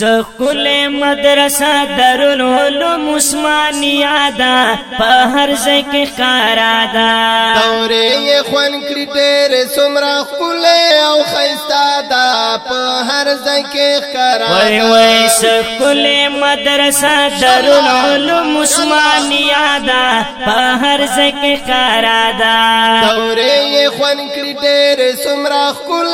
سکول مدرسه درون علوم عثماني ادا په هر ځای کې خارا دا دورې خوان کړی ډېر سمرا خپل او خيستا دا په هر ځای کې خارا وای وای سکول مدرسه درون علوم عثماني ادا په هر ځای کې خارا دا دورې خوان کړی ډېر سمرا خپل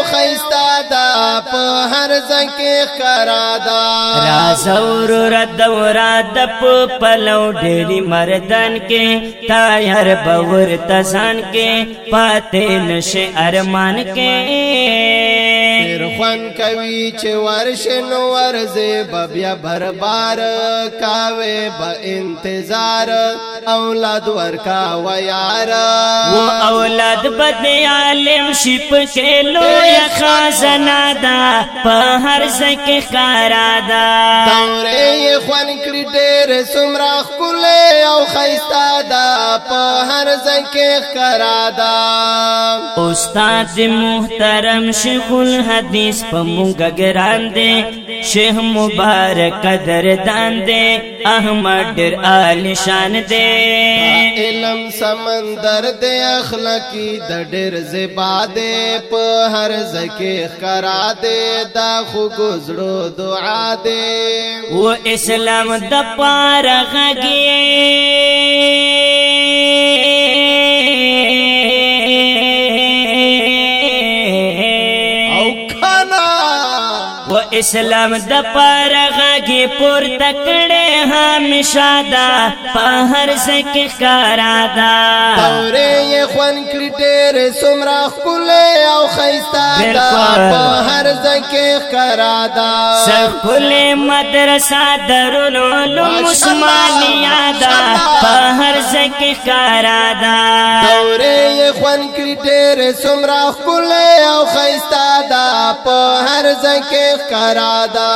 او خیستا دا په هر ځکه کرا دا رازور رد وراد په پلو ډېری مردان کې تایر باور تسان کې پاتې نشه ارمان کې پیر خوان کوي چې ورشه نو ورزه بیا بربار کاوه با انتظار اولاد ورکا و یار و اولاد بد عالم شپ کې لوی خزانه ده په هر ځکه خارا ده دې خوان کړی ډېر سمرا خپل او خيستا دا په هر ځای کې ښکارا دا استاد محترم شیخ الحدیث په مونږ ګران دې شیخ مبارک قدر دان دې احمد ډیر عالیشان دی علم سمندر دی اخلاقی د ډیر زبا دی په هر زکه کرا دی دا خو ګزړو دعا دی و اسلام د پاره غږی اسلام د پرغه پور تکړه همیشه دا په هر ځکه ښکارا دا اورې خوان کړی ډېر سمرا خپل او خيستا دا په هر ځکه ښکارا دا خپل مدرسه درون علوم عثمانیا دا په هر ځکه ښکارا دا اورې خوان کړی ډېر سمرا خپل او خيستا دا په هر ځکه اشاره ده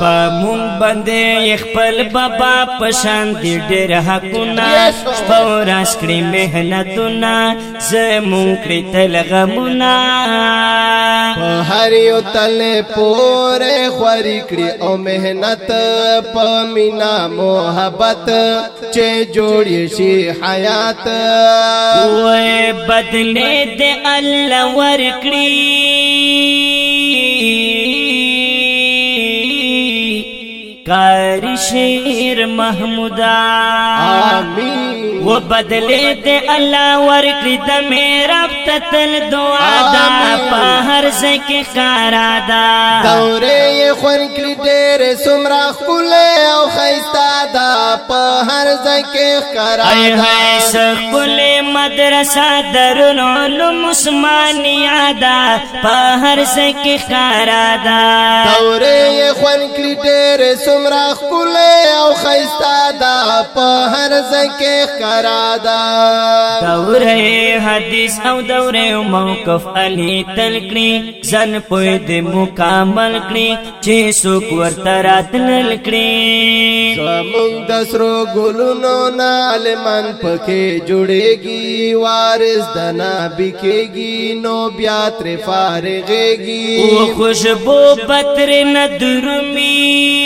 په مون باندې خپل بابا پشان دي ډېر حقونه سپوراس کړی مهنتونه زمون کړی تل غمونه په هر یو تل پورې خوري کړی او مهنت په مینا محبت چې جوړ شي حیات وې بدلې دې الله ور کړی قاری شیر محمودا آمین و بدلے دے اللہ ورکری دا میرا تتل دعا دا پاہر زکی قارا دا دورے خورکری دے رسوم راخ کلے او خیستا دا پاہر زکی قارا دا اے حیث کلے مدرسہ درن علم عثمانی آدا پاہر زکی قارا دا دورے بیان کړي ډېر سمرا خپل او خیستا دا په هر ځکه ښکارا دا دوره حدیث او دوره موقف علی تل کړی ځن پوی د مکمل کړی چې څوک ورته راتل کړی زمونږ د سرو ګلونو نالمن پکې جوړېږي وارث د نبی کېږي نو بیا تر فارغېږي او خوشبو پتر نه درومي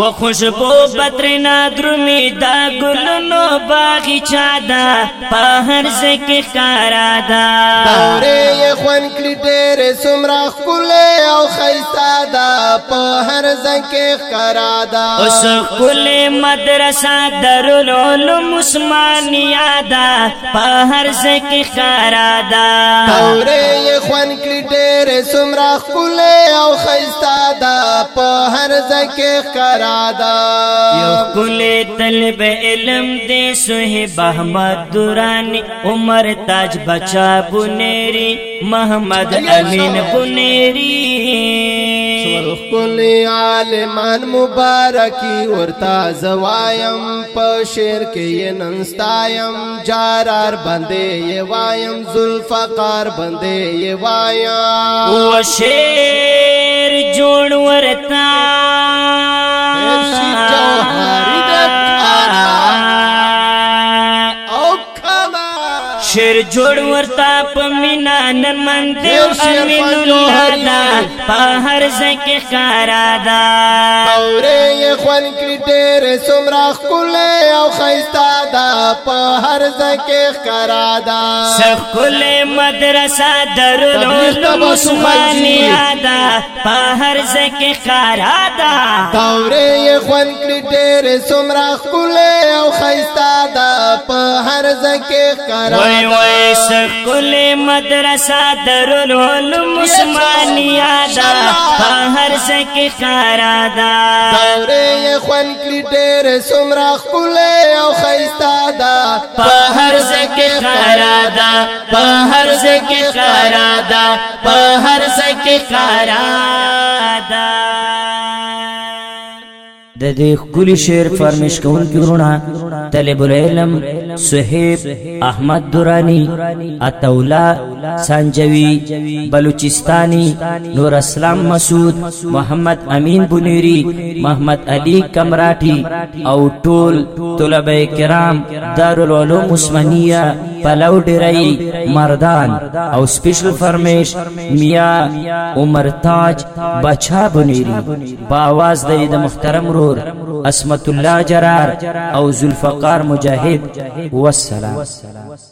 و خوشبو بدرنا درمی دا گلنو باغی چادا پا هر زکی کارا دا دوری خون کلی دیر سمرا خکولی او خیستا دا پا هر زکی کارا دا اس کلی مدرسا درل علم عثمانی آدا پا هر زکی کارا دا دوری خون کلی دیر سمرا خکولی او خیستا دا پا هر زکی کارا یو طلب علم دے احمد ری عمر تاج بچا بنیری محمد امین بنیری عالمان مبارکی اور تا زوائم پشیر کے نستام جارار بندے وائم زلف کار بندے وایا ورتا جوهری شیر جوړ ورتا پمینا نن من دیو امین الله په هر ځکه ښکارا دا اورې یې خوان کړي ډېر سمرا خپل او خيستا دا په هر ځکه ښکارا دا سکول مدرسه درلو سمانی دا په هر ځکه ښکارا دا اورې یې خوان کړي ډېر سمرا خپل او خيستا دا په هر ځکه قرار وای وای شکل مدرسه درالعلوم عثمانیا دا په هر ځکه قرار دا دورې خوان کړي ډېر سمرا خپل او خيستا دا په هر ځکه قرار دا په هر ځکه قرار دا په هر ځکه قرار دا د دې کلی شعر فرمیش کول کیونه طالب العلم صہیب احمد درانی اتولا سانجوی بلوچستانی نور اسلام مسعود محمد امین بنیری محمد علی کمراٹی او ټول طلبه کرام دارالعلوم عثمانیه پلو ډیرای مردان او سپیشل فرمیش میا عمر تاج بچا بنیری با आवाज د محترم رور اسمت الله جرار او ذوالفقار مجاهد والسلام